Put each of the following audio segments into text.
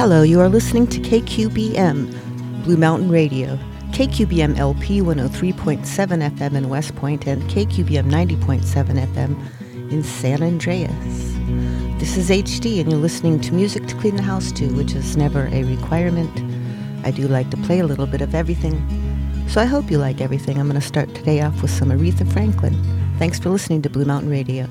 Hello, you are listening to KQBM, Blue Mountain Radio, KQBM LP 103.7 FM in West Point, and KQBM 90.7 FM in San Andreas. This is HD, and you're listening to music to clean the house to, which is never a requirement. I do like to play a little bit of everything, so I hope you like everything. I'm going to start today off with some Aretha Franklin. Thanks for listening to Blue Mountain Radio.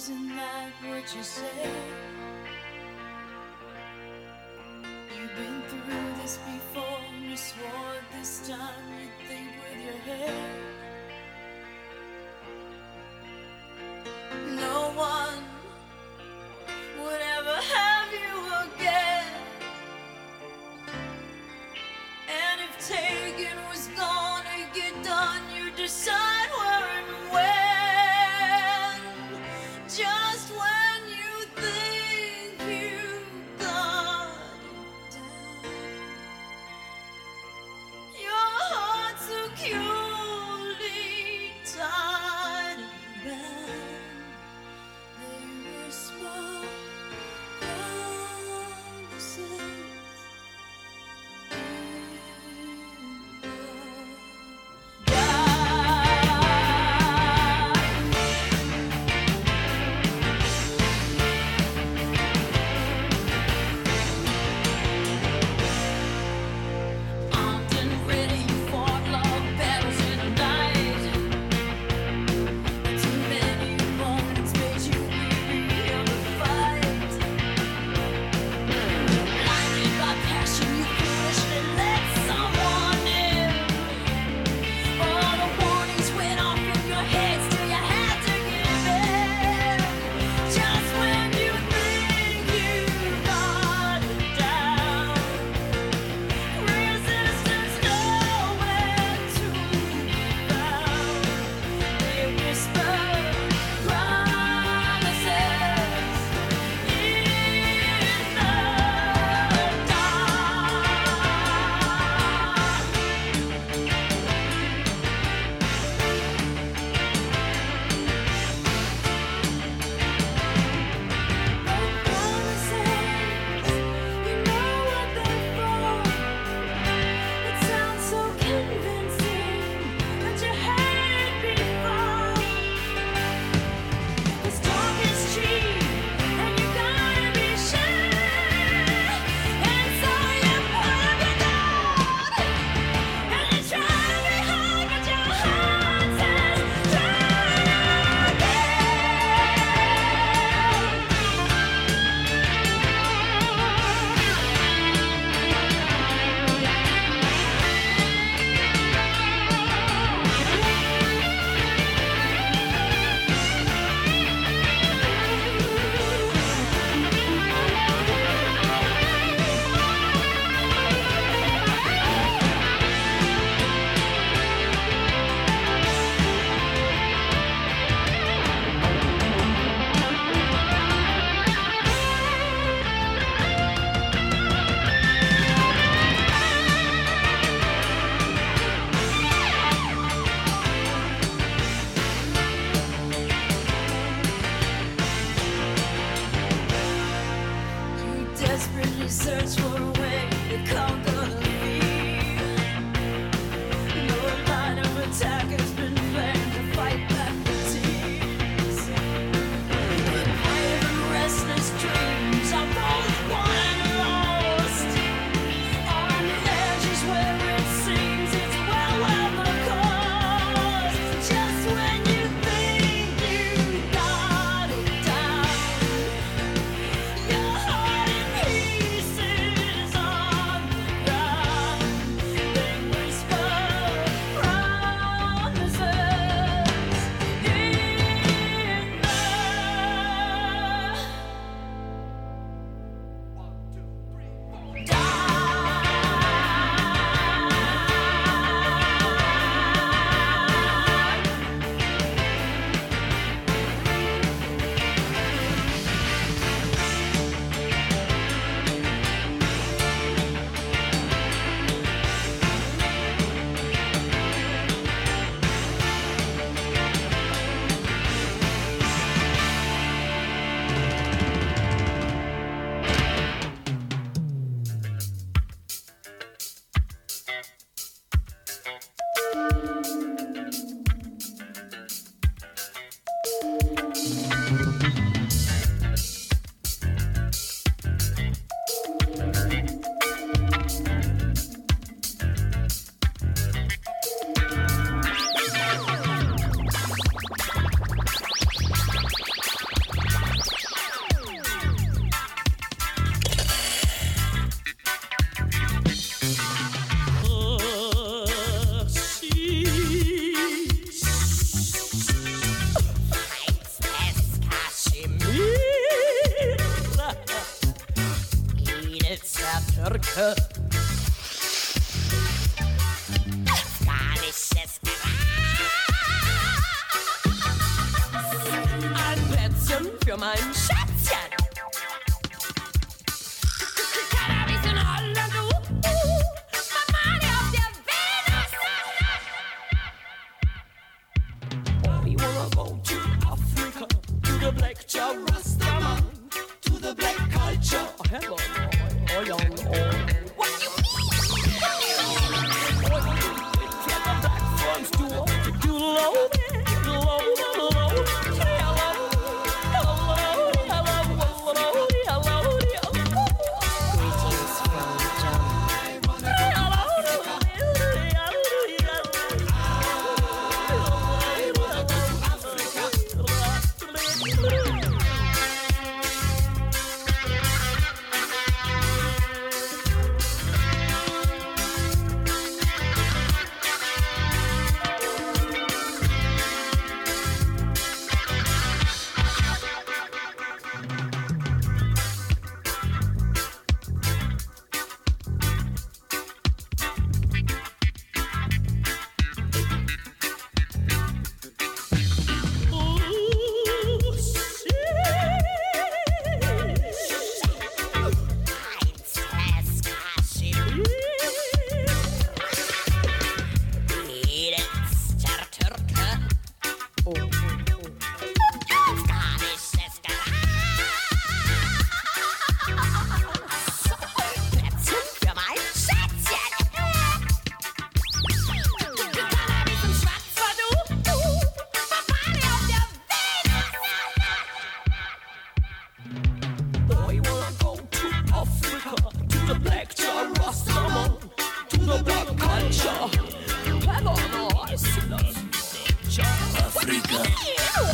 Isn't that what you say? You've been through this before, you swore this time you'd think with your head.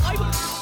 アイドル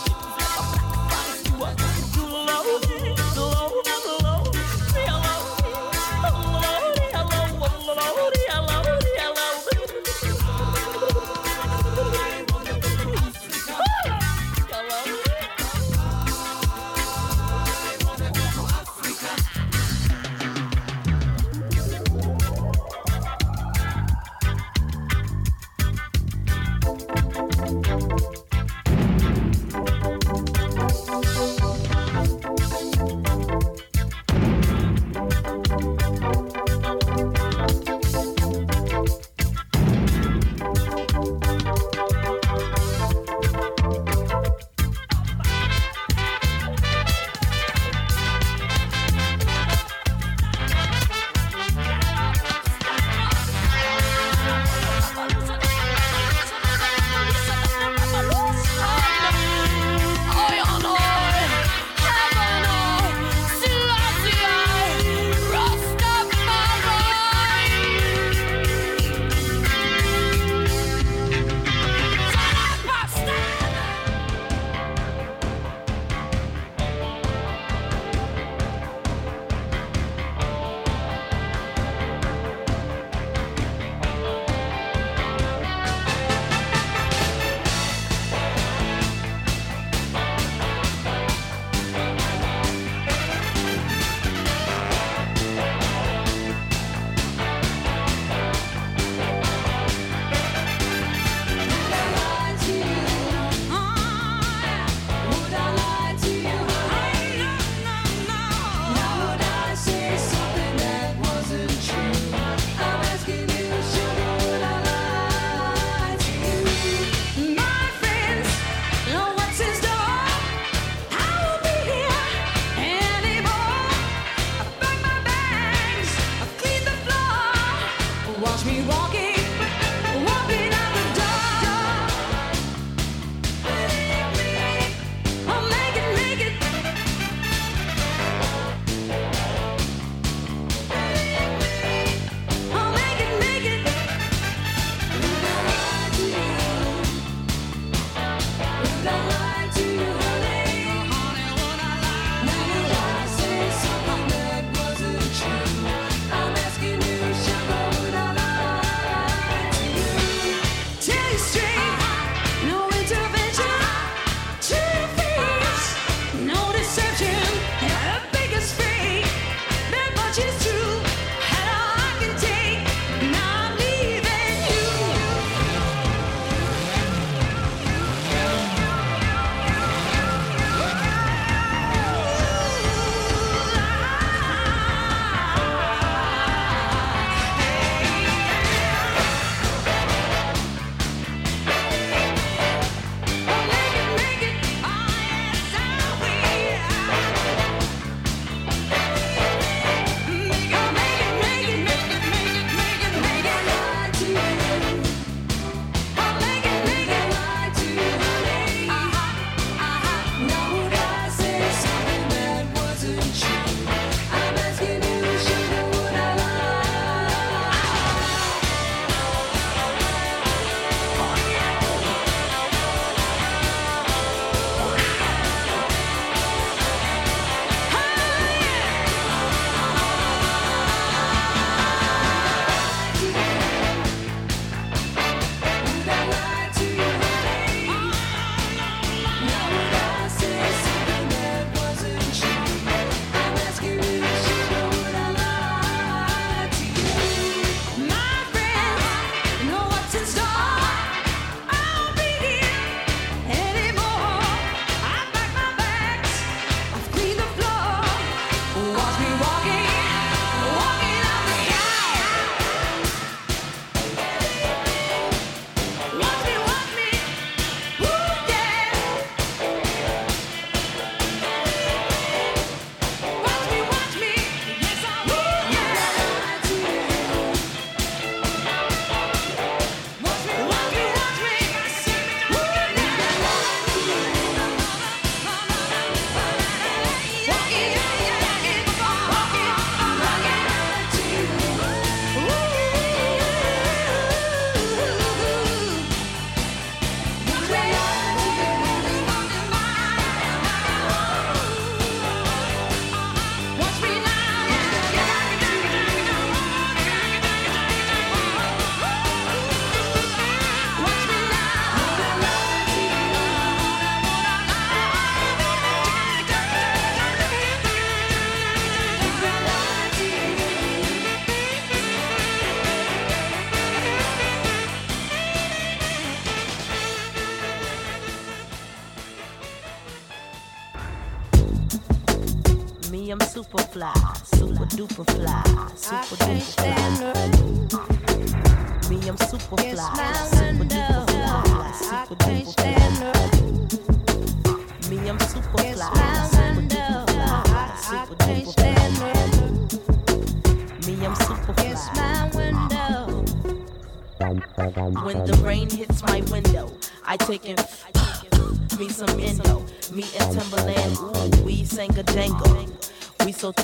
super fly.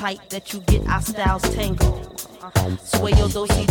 tight that you get our styles tangled. Sway your dosey.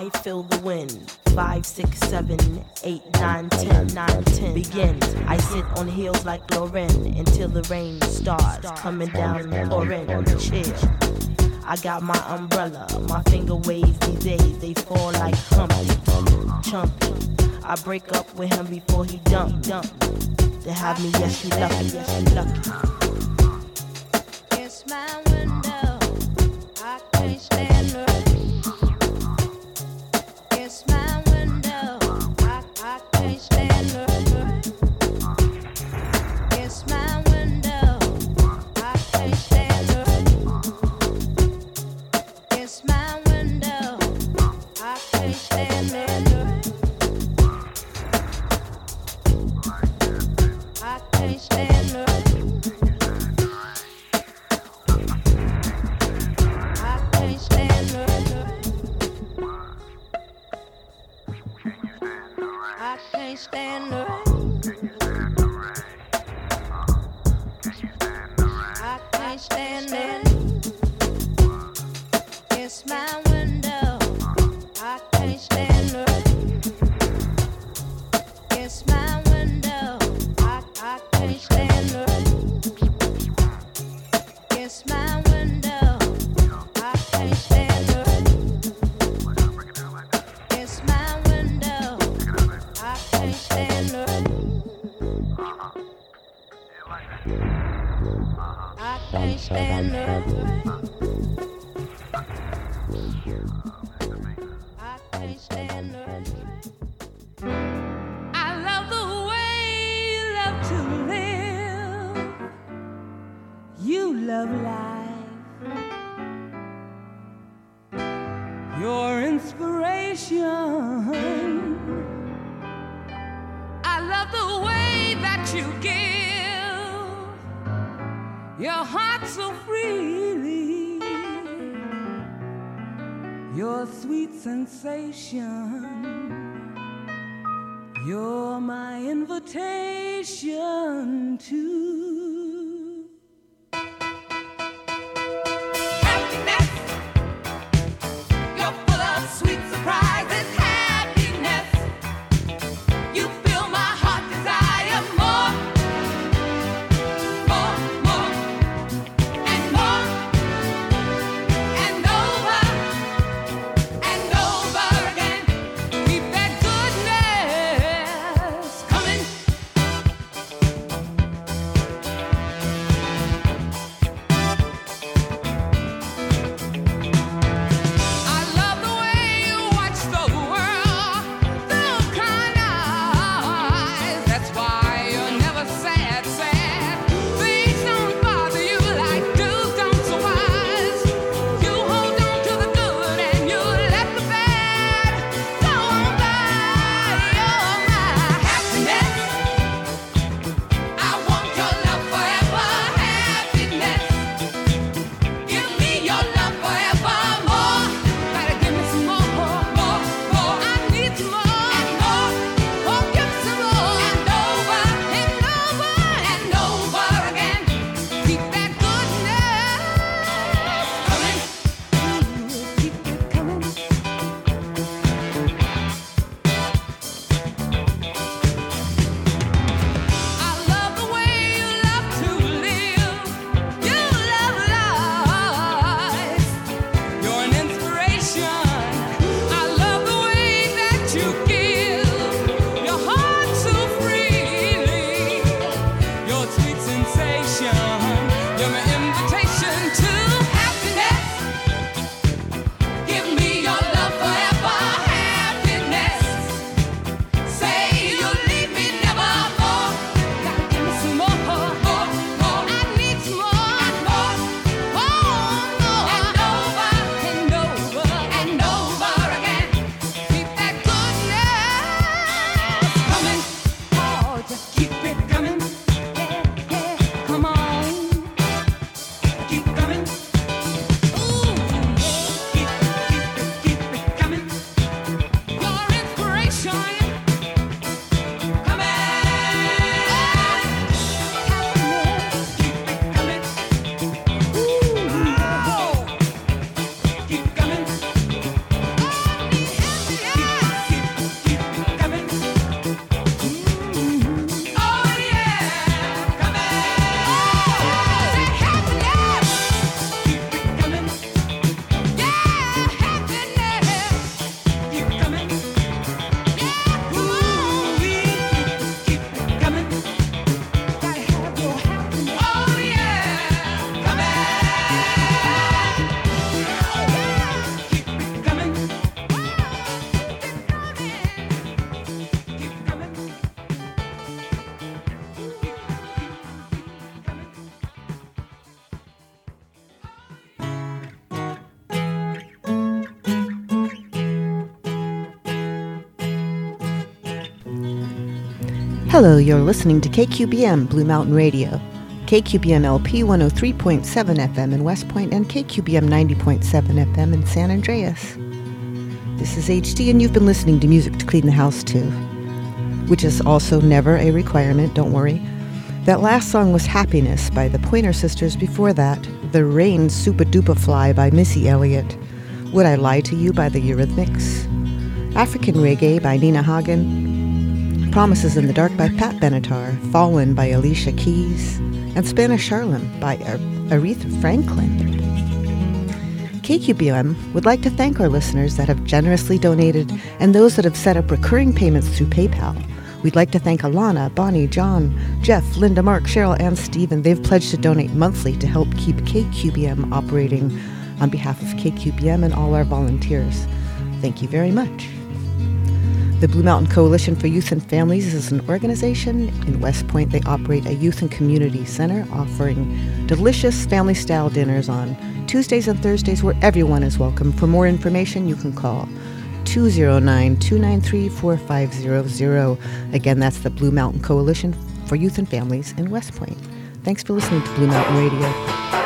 I feel the wind. Five, six, seven, eight, nine, ten, nine, ten. Begin. I sit on heels like Lauryn until the rain starts coming down orange. Chill. I got my umbrella. My finger waves these days, they fall like humpy, chumpy. I break up with him before he dump, dump. They have me, yes, she lucky, yes, she lucky. Yes, my Hello, you're listening to KQBM Blue Mountain Radio. KQBM LP 103.7 FM in West Point and KQBM 90.7 FM in San Andreas. This is HD, and you've been listening to music to clean the house to, which is also never a requirement, don't worry. That last song was Happiness by the Pointer Sisters. Before that, The Rain Supa Dupa Fly by Missy Elliott. Would I Lie to You by the Eurythmics. African Reggae by Nina Hagen. Promises in the Dark by Pat Benatar. Fallen by Alicia Keys. And Spanish Harlem by Aretha Franklin. KQBM would like to thank our listeners that have generously donated and those that have set up recurring payments through PayPal. We'd like to thank Alana, Bonnie, John, Jeff, Linda, Mark, Cheryl, and Stephen. They've pledged to donate monthly to help keep KQBM operating on behalf of KQBM and all our volunteers. Thank you very much. The Blue Mountain Coalition for Youth and Families is an organization. In West Point, they operate a youth and community center offering delicious family style dinners on Tuesdays and Thursdays where everyone is welcome. For more information, you can call 209 293 4500. Again, that's the Blue Mountain Coalition for Youth and Families in West Point. Thanks for listening to Blue Mountain Radio.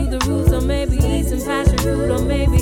leave the roots, or maybe eat some passion fruit, or maybe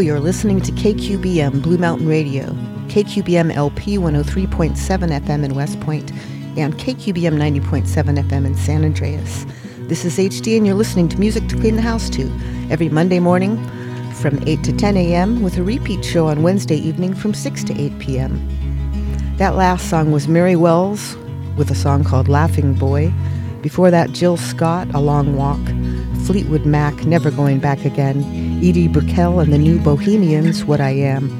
you're listening to KQBM Blue Mountain Radio, KQBM LP 103.7 FM in West Point, and KQBM 90.7 FM in San Andreas. This is HD, and you're listening to music to clean the house to every Monday morning from 8 to 10 a.m., with a repeat show on Wednesday evening from 6 to 8 p.m. That last song was Mary Wells with a song called Laughing Boy. Before that, Jill Scott, A Long Walk. Fleetwood Mac, Never Going Back Again, Edie Brickell and the New Bohemians, What I Am,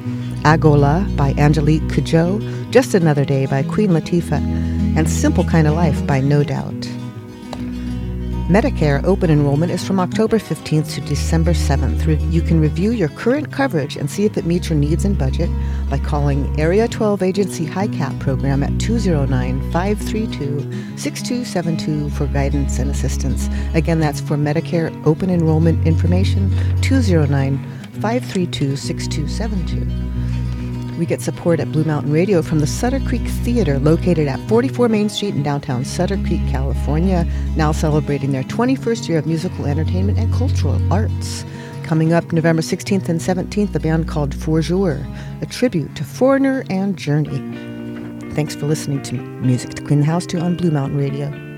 Agolo by Angelique Kidjo, Just Another Day by Queen Latifah, and Simple Kind of Life by No Doubt. Medicare open enrollment is from October 15th to December 7th. You can review your current coverage and see if it meets your needs and budget by calling Area 12 Agency HICAP program at 209-532-6272 for guidance and assistance. Again, that's for Medicare open enrollment information, 209-532-6272. We get support at Blue Mountain Radio from the Sutter Creek Theater, located at 44 Main Street in downtown Sutter Creek, California, now celebrating their 21st year of musical entertainment and cultural arts. Coming up November 16th and 17th, a band called Four Jour, a tribute to Foreigner and Journey. Thanks for listening to Music to Clean the House to on Blue Mountain Radio.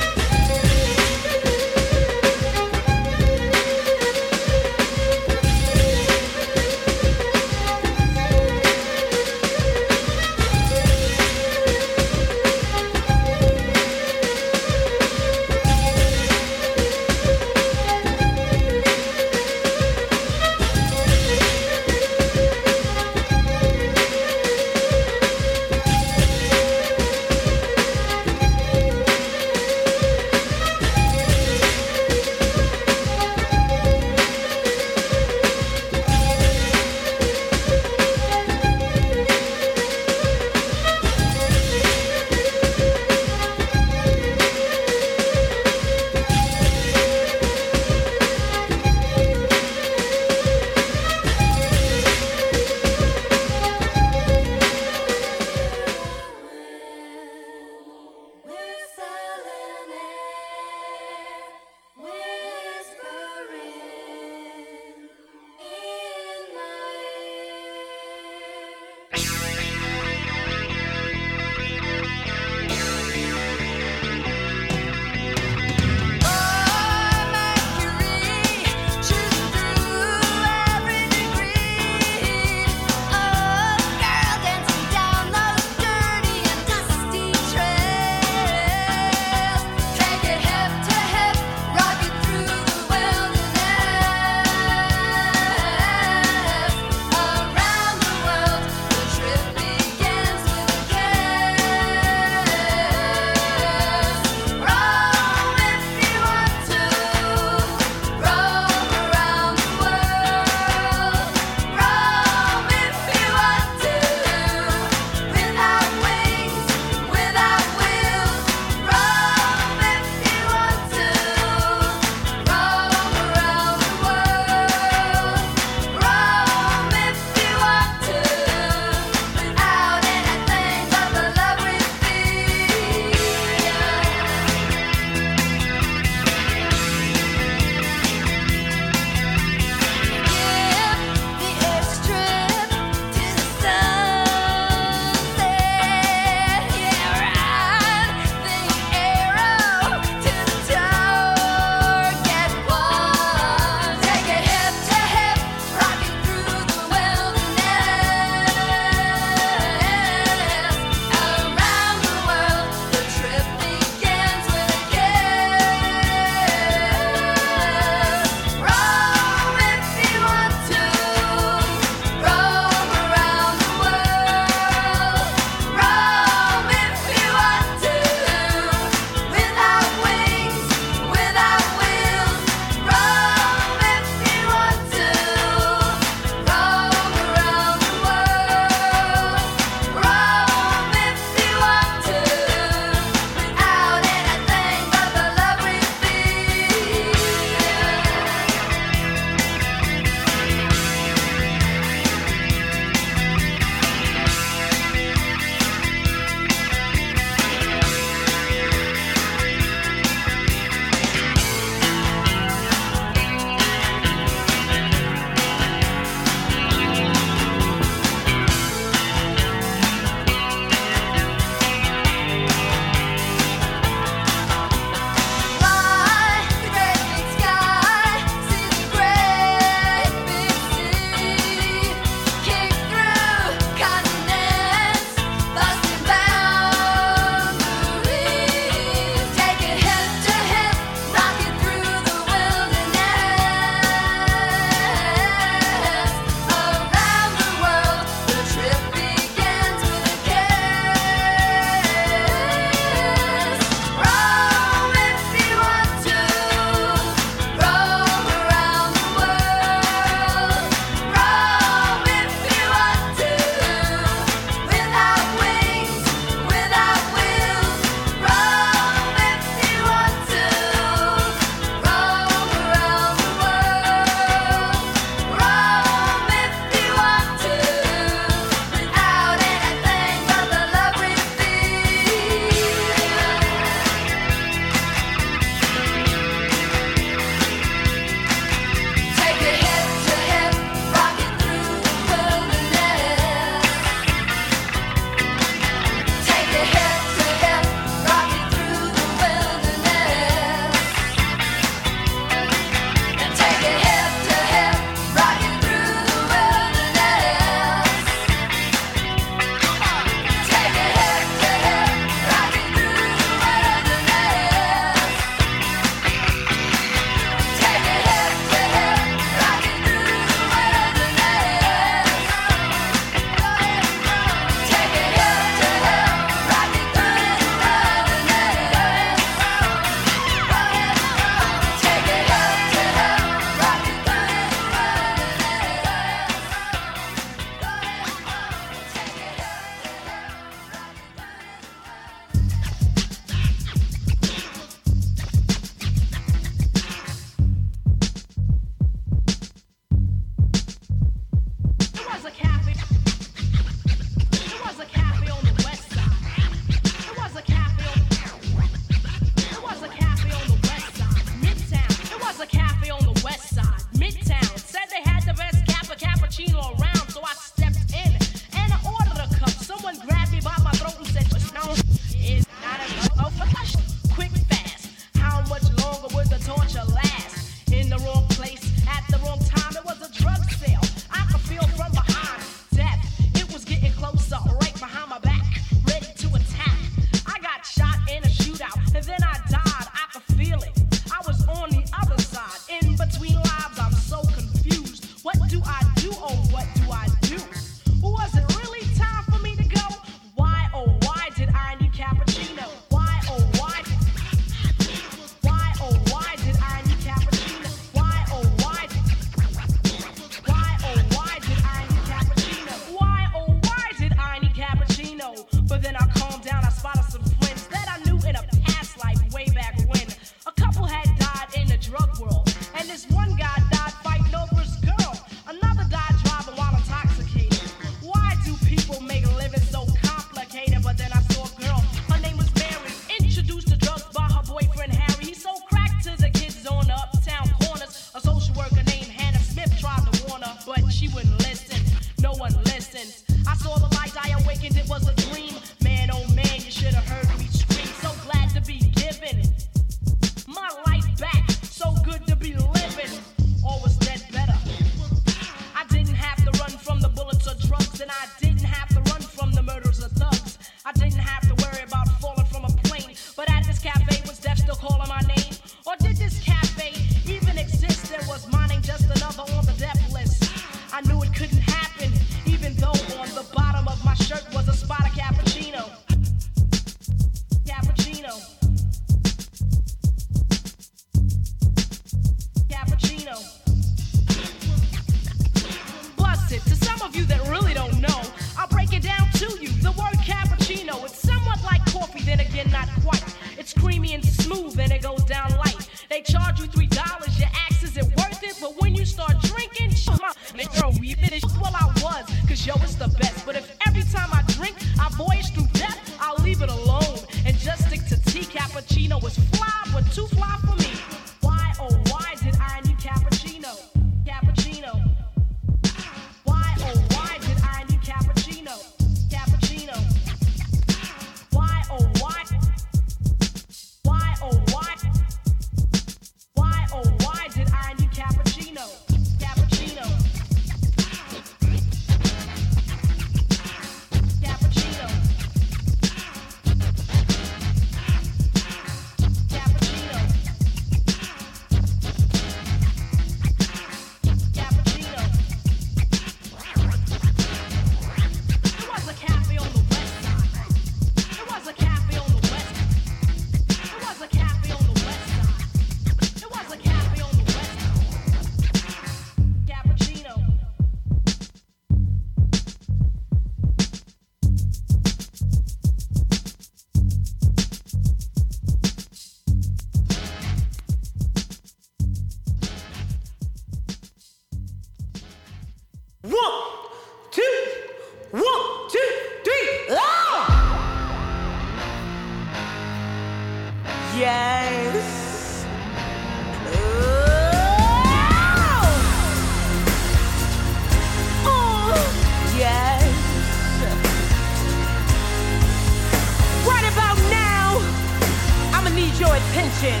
need your attention.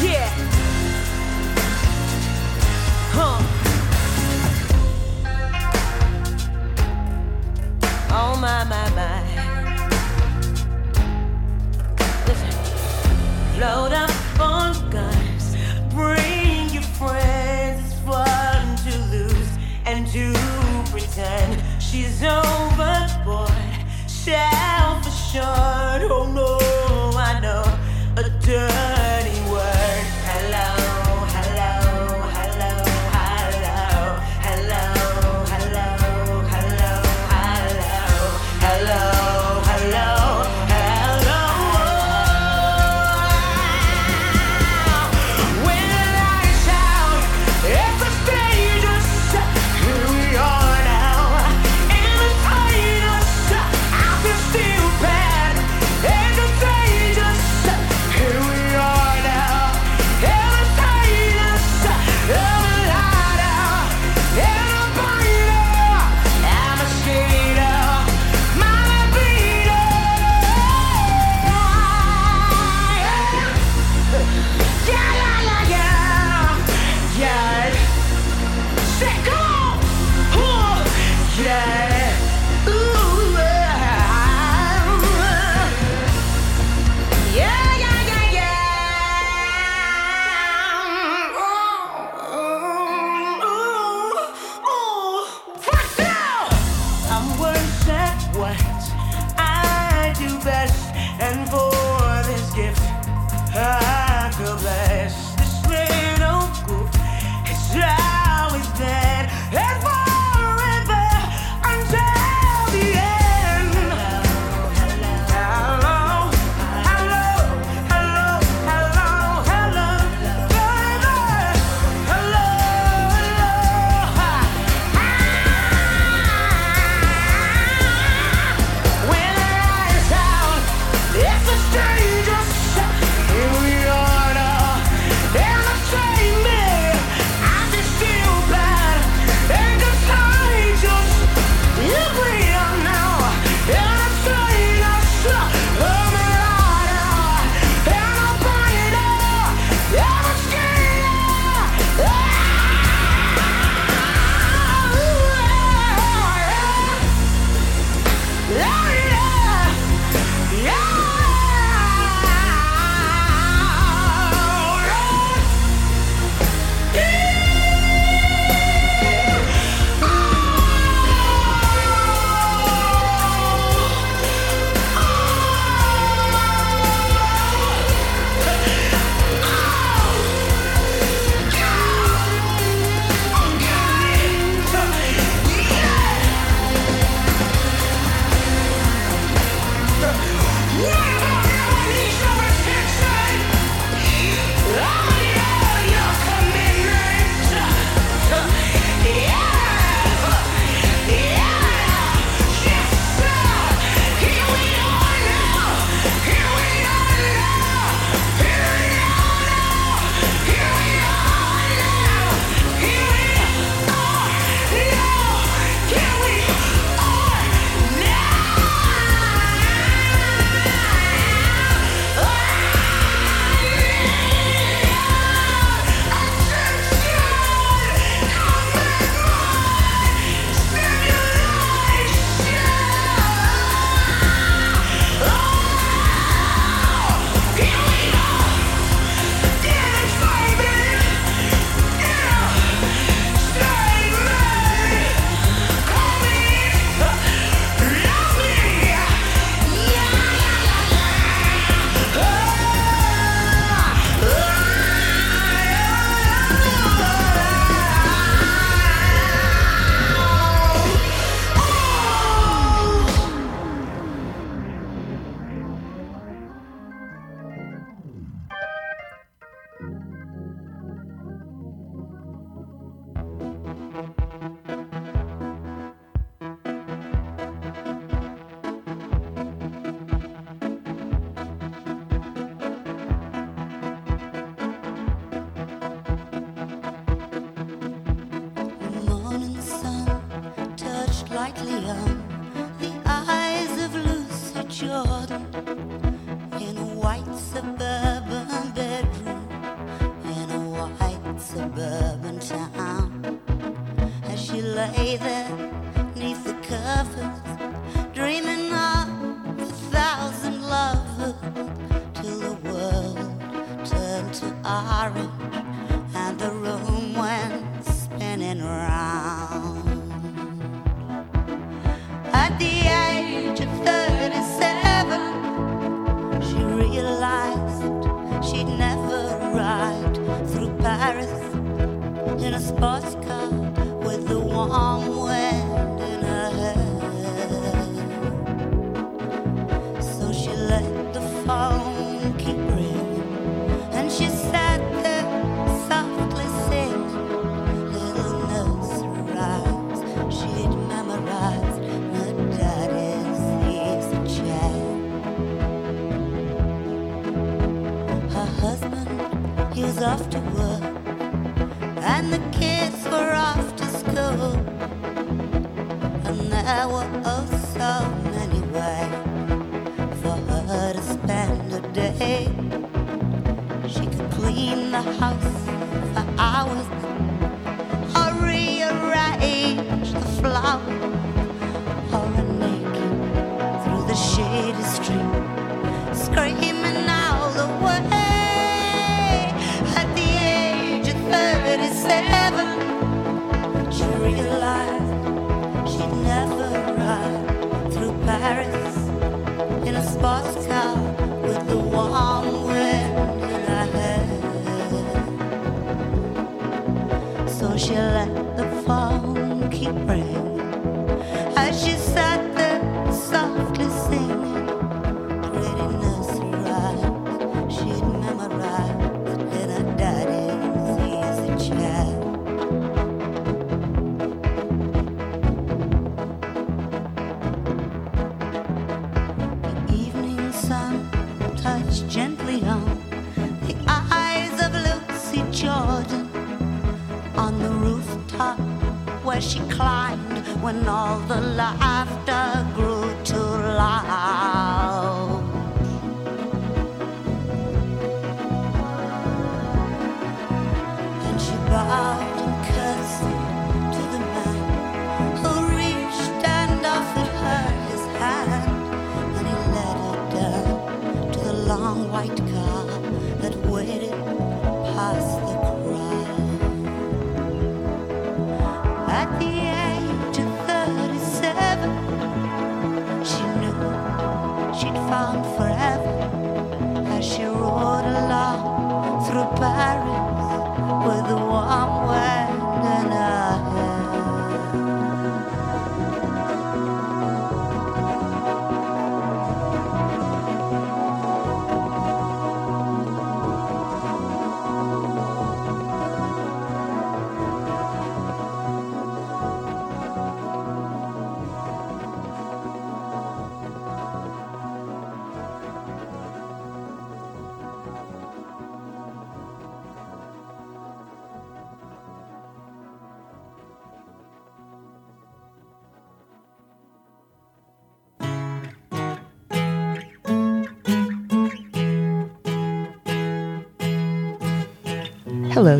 Yeah. Huh. Oh my my my. Listen. Load up on guns. Bring your friends. It's fun to lose and to pretend she's overboard. Shell for sure. Oh no future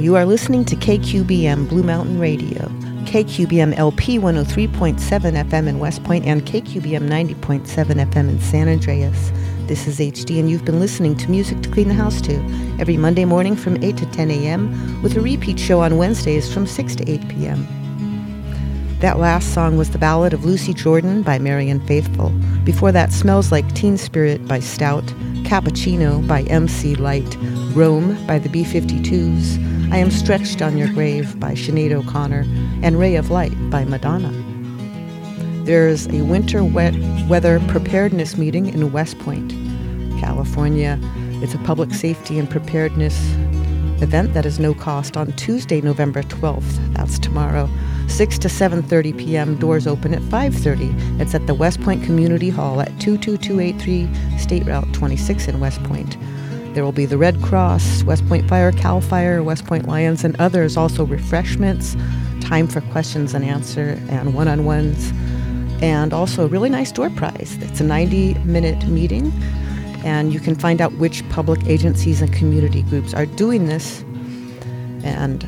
you are listening to KQBM Blue Mountain Radio, KQBM LP 103.7 FM in West Point, and KQBM 90.7 FM in San Andreas. This is HD, and you've been listening to Music to Clean the House to every Monday morning from 8 to 10 a.m., with a repeat show on Wednesdays from 6 to 8 p.m. That last song was the Ballad of Lucy Jordan by Marianne Faithfull. Before that, Smells Like Teen Spirit by Stout, Cappuccino by MC Lyte, Roam by the B-52s, I Am Stretched on Your Grave by Sinead O'Connor, and Ray of Light by Madonna. There's a winter wet weather preparedness meeting in West Point, California. It's a public safety and preparedness event that is no cost on Tuesday, November 12th. That's tomorrow. 6 to 7:30 p.m. Doors open at 5:30. It's at the West Point Community Hall at 22283 State Route 26 in West Point. There will be the Red Cross, West Point Fire, CAL FIRE, West Point Lions, and others, also refreshments, time for questions and answer, and one on ones, and also a really nice door prize. It's a 90 minute meeting, and you can find out which public agencies and community groups are doing this. And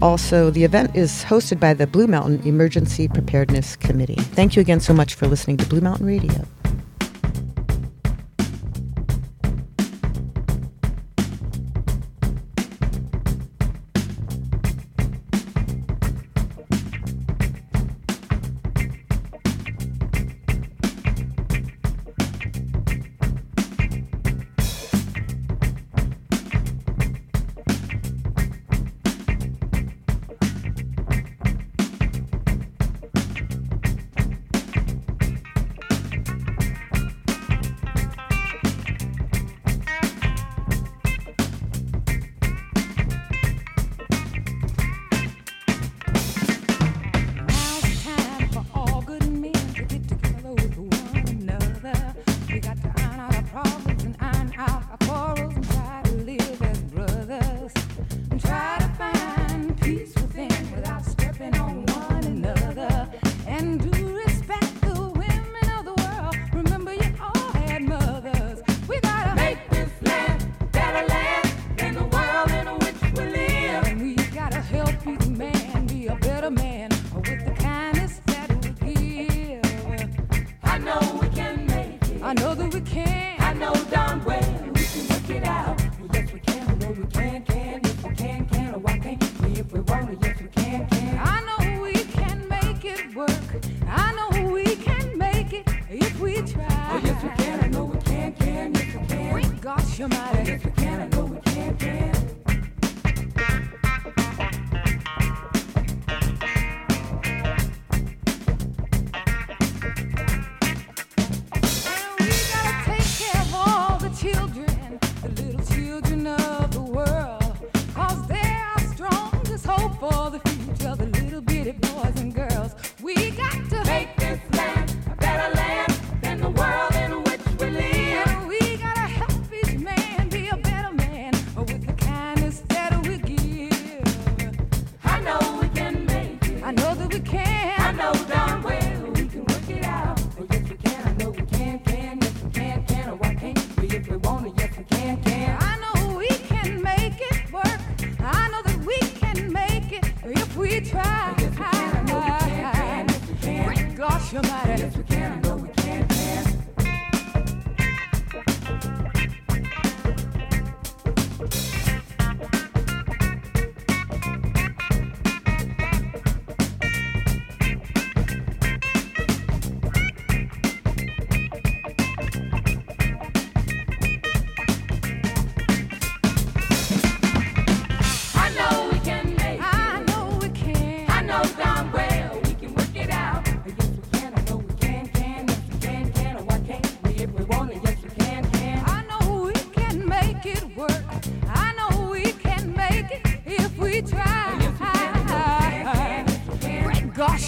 also, the event is hosted by the Blue Mountain Emergency Preparedness Committee. Thank you again so much for listening to Blue Mountain Radio.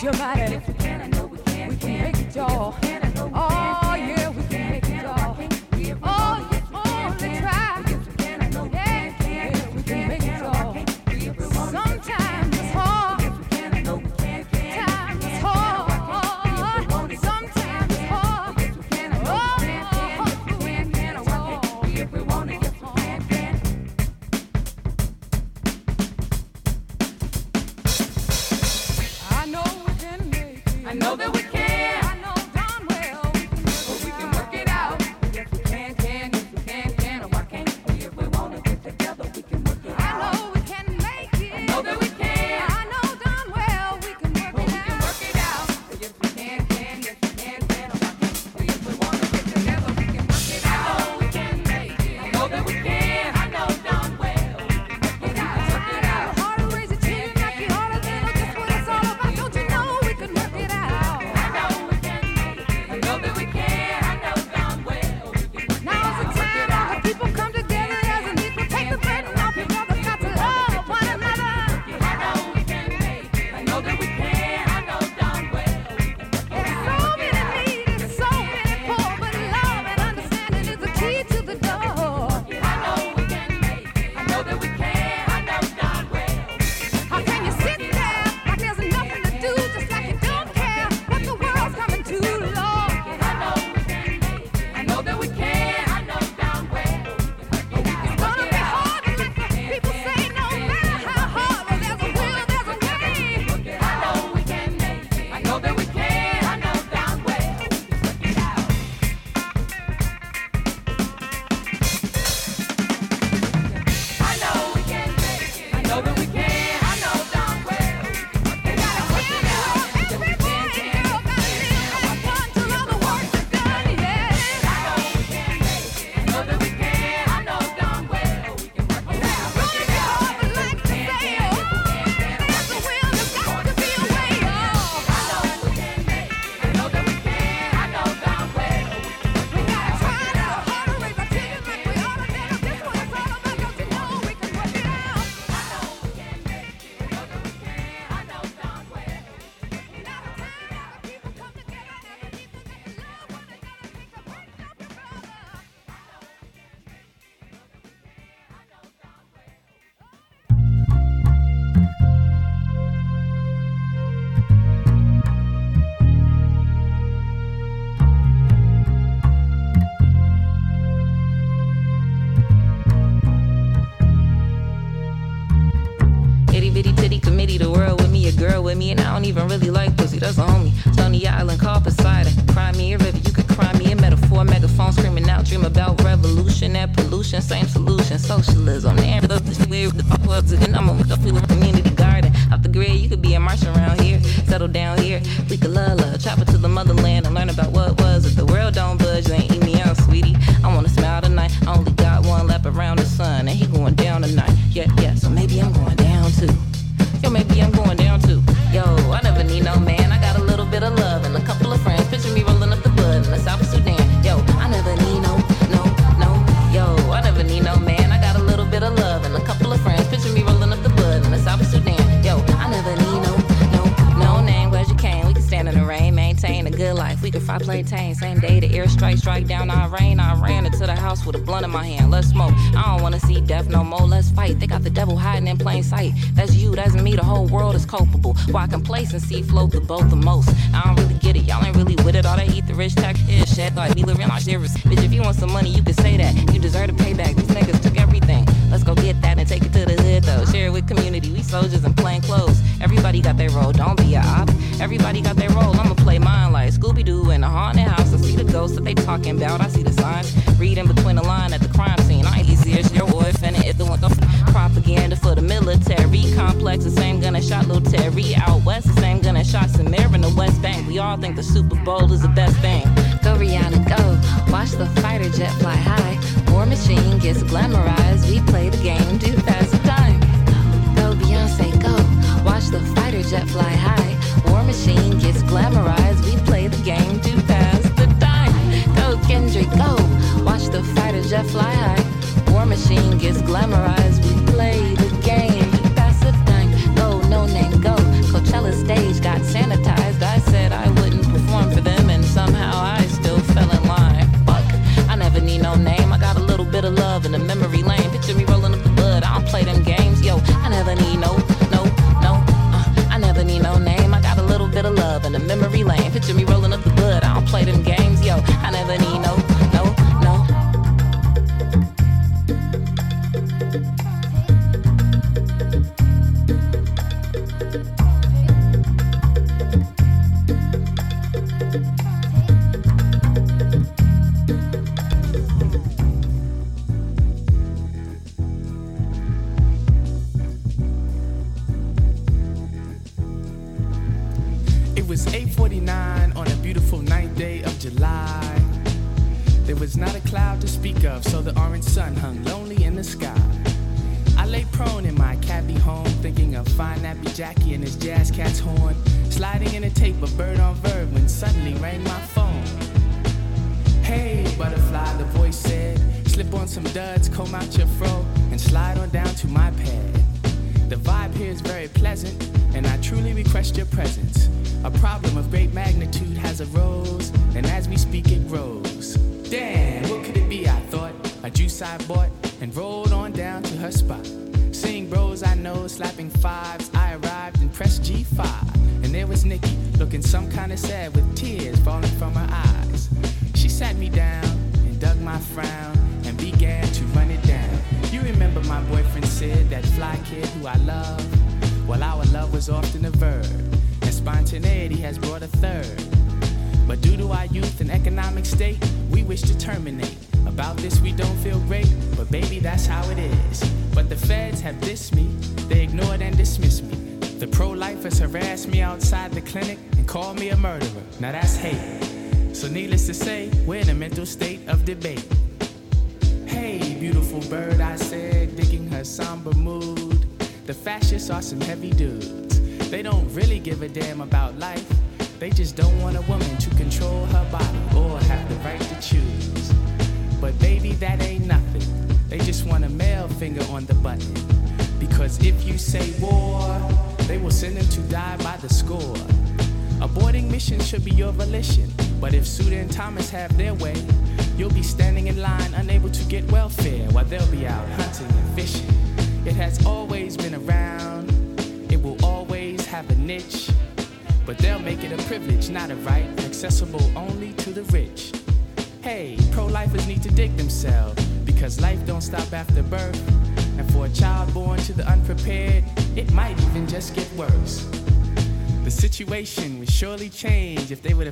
your body.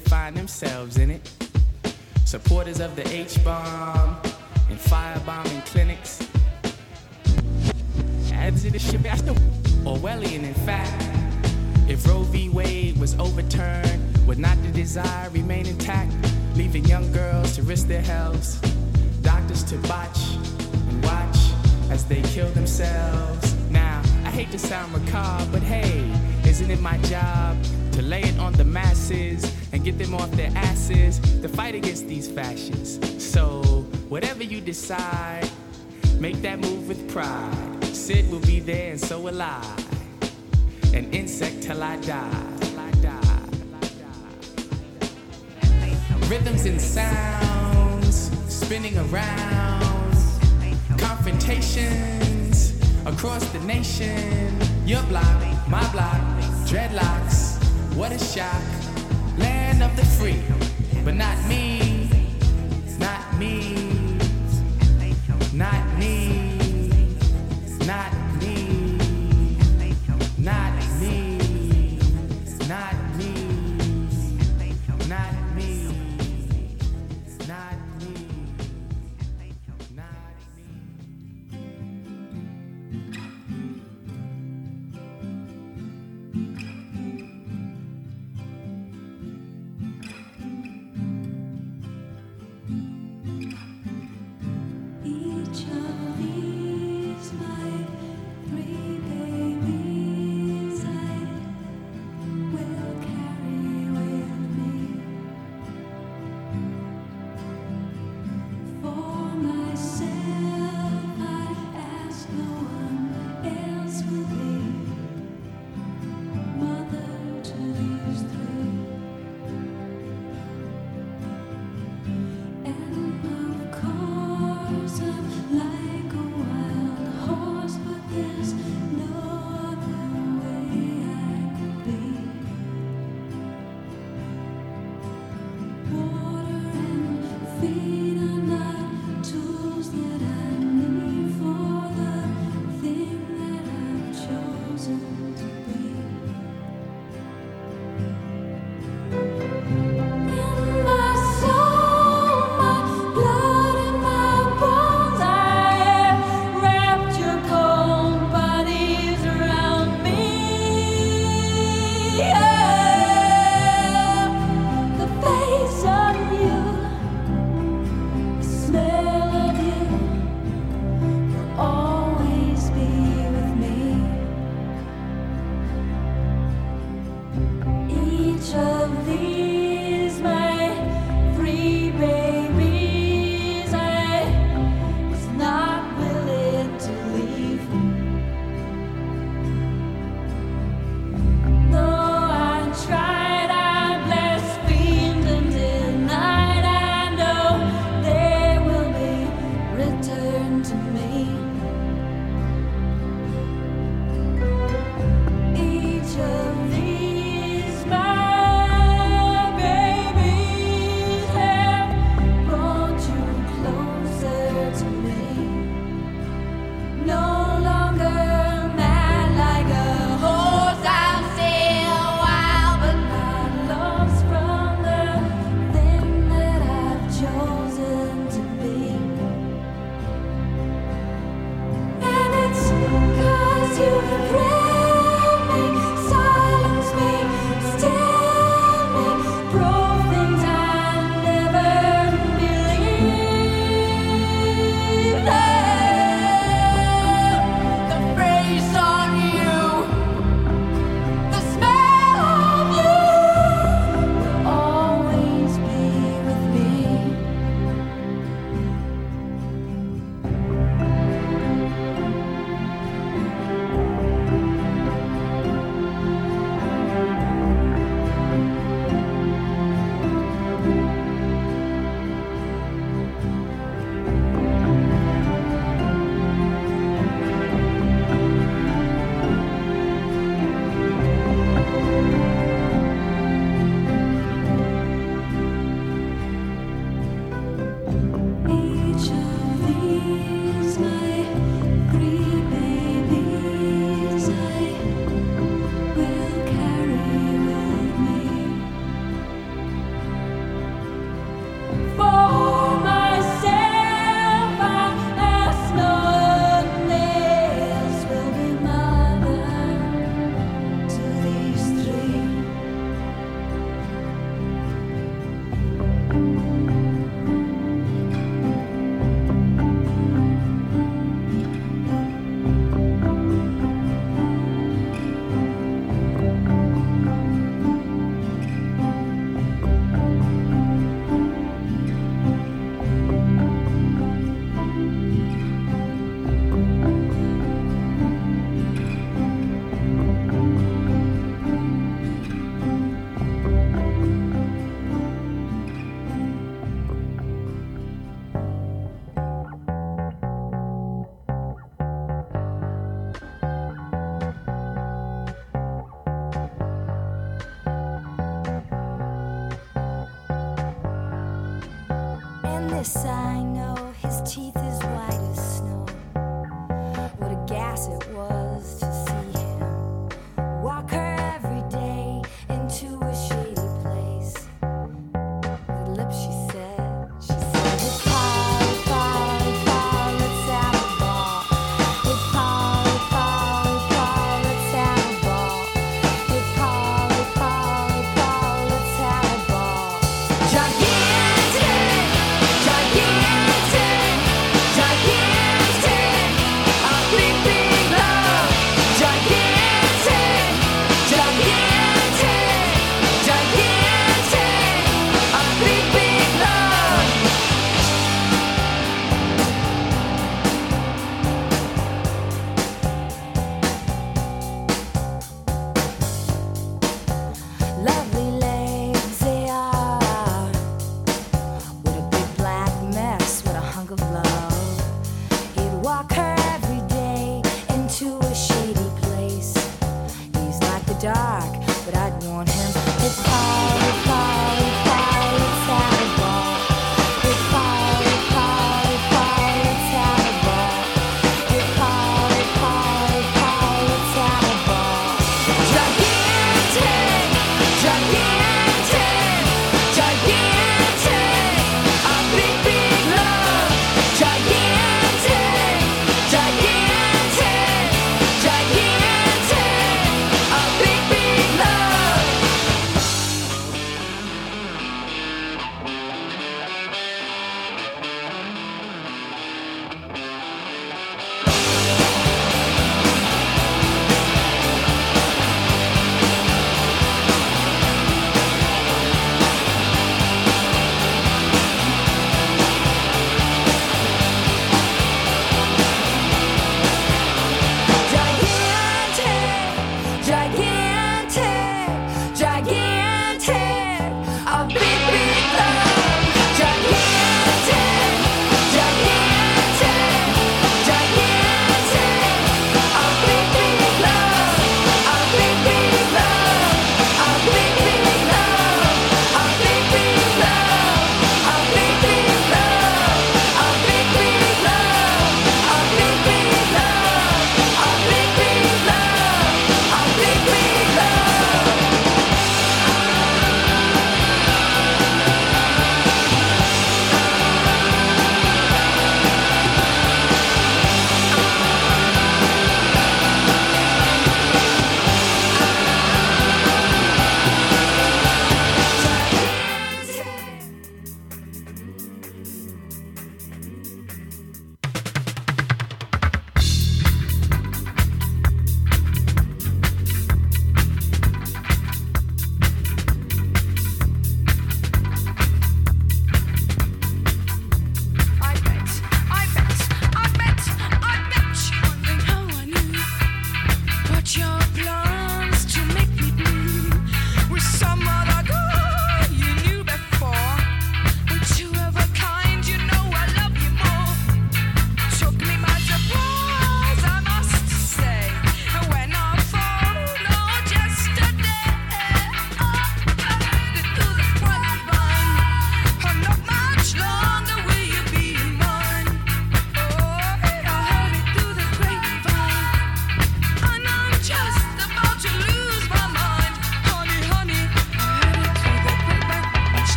define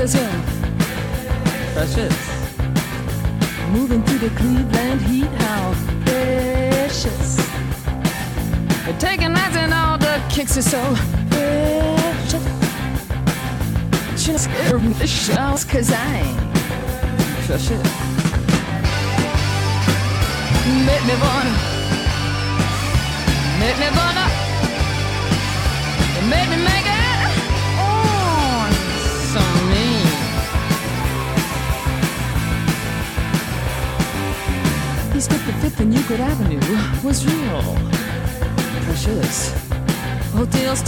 cause precious. Moving through the Cleveland heat, how precious. Taking nights and all the kicks are so precious. Just scared me the showers, cause I ain't precious.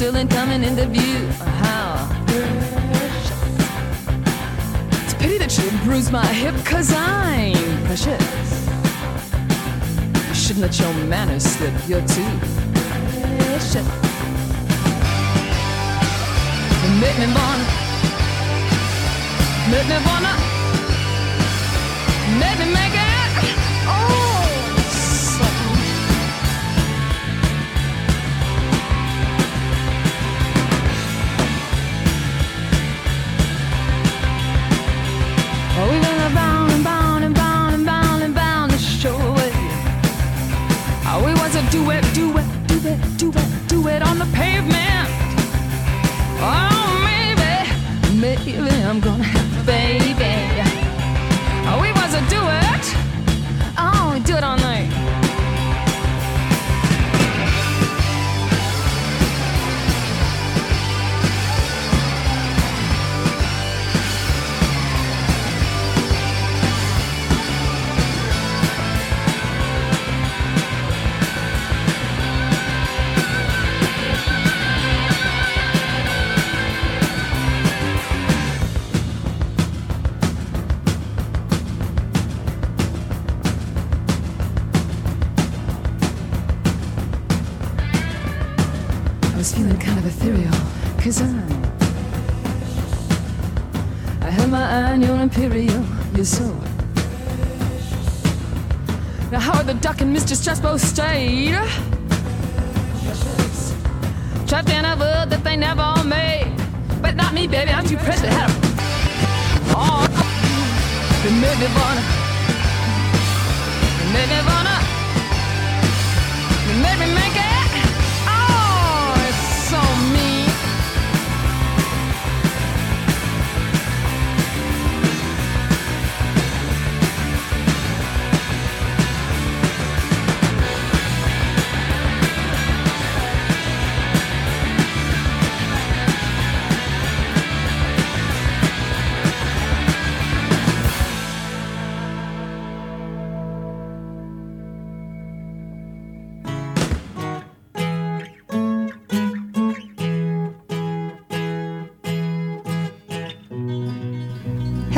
Still ain't coming into view. How precious. It's a pity that you bruised my hip, cause I'm precious. You shouldn't let your manners slip, you're too precious. Make me wanna, make me wanna, make me make it.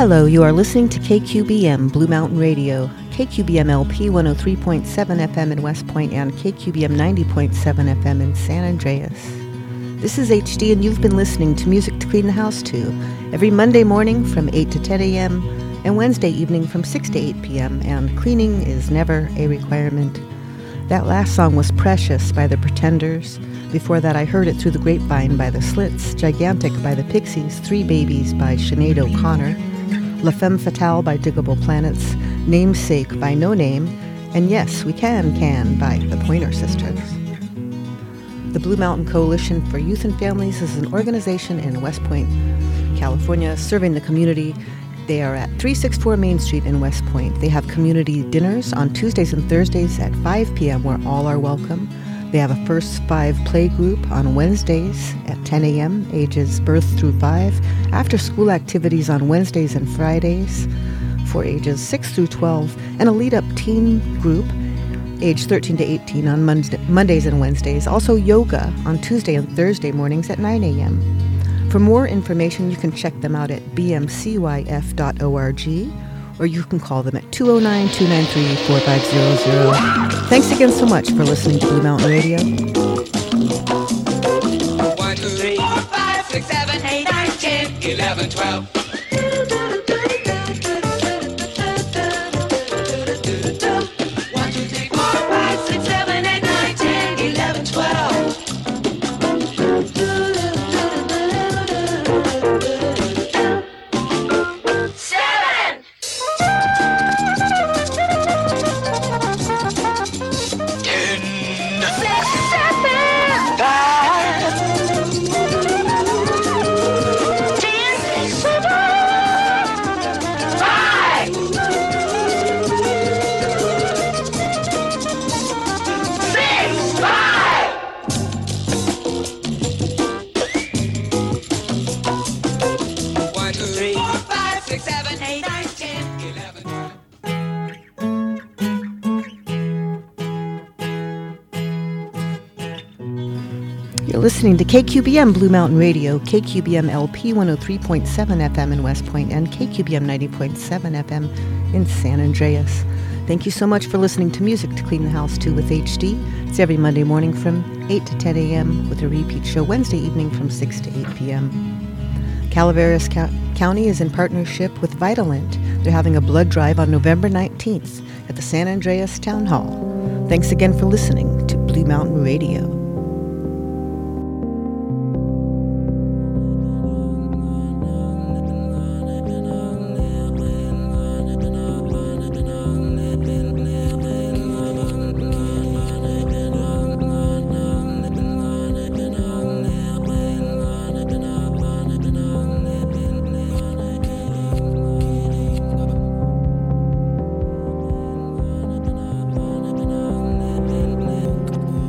Hello, you are listening to KQBM Blue Mountain Radio, KQBM LP 103.7 FM in West Point, and KQBM 90.7 FM in San Andreas. This is HD, and you've been listening to Music to Clean the House to every Monday morning from 8 to 10 a.m. and Wednesday evening from 6 to 8 p.m., and cleaning is never a requirement. That last song was Precious by the Pretenders. Before that, I heard it through the grapevine by the Slits, Gigantic by the Pixies, Three Babies by Sinead O'Connor, La Femme Fatale by Digable Planets, Namesake by Noname, and Yes, We Can Can by the Pointer Sisters. The Blue Mountain Coalition for Youth and Families is an organization in West Point, California, serving the community. They are at 364 Main Street in West Point. They have community dinners on Tuesdays and Thursdays at 5 p.m., where all are welcome. They have a first five play group on Wednesdays at 10 a.m., ages birth through five, after school activities on Wednesdays and Fridays for ages 6 through 12, and a lead up teen group age 13 to 18 on Monday, Mondays and Wednesdays. Also, yoga on Tuesday and Thursday mornings at 9 a.m. For more information, you can check them out at bmcyf.org or you can call them at 209 293 4500. Thanks again so much for listening to Blue Mountain Radio. One, two, three, four, five, six, seven, eight, nine, ten, eleven, twelve. Listening to KQBM Blue Mountain Radio, KQBM LP 103.7 FM in West Point, and KQBM 90.7 FM in San Andreas. Thank you so much for listening to Music to Clean the House to with HD. It's every Monday morning from 8 to 10 a.m. with a repeat show Wednesday evening from 6 to 8 p.m. Calaveras Co- County is in partnership with Vitalant. They're having a blood drive on November 19th at the San Andreas Town Hall. Thanks again for listening to Blue Mountain Radio.